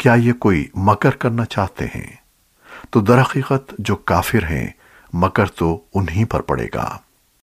کیا یہ کوئی مکر کرنا چاہتے ہیں؟ تو درحقیقت جو کافر ہیں، مکر تو انہی پر پڑے گا۔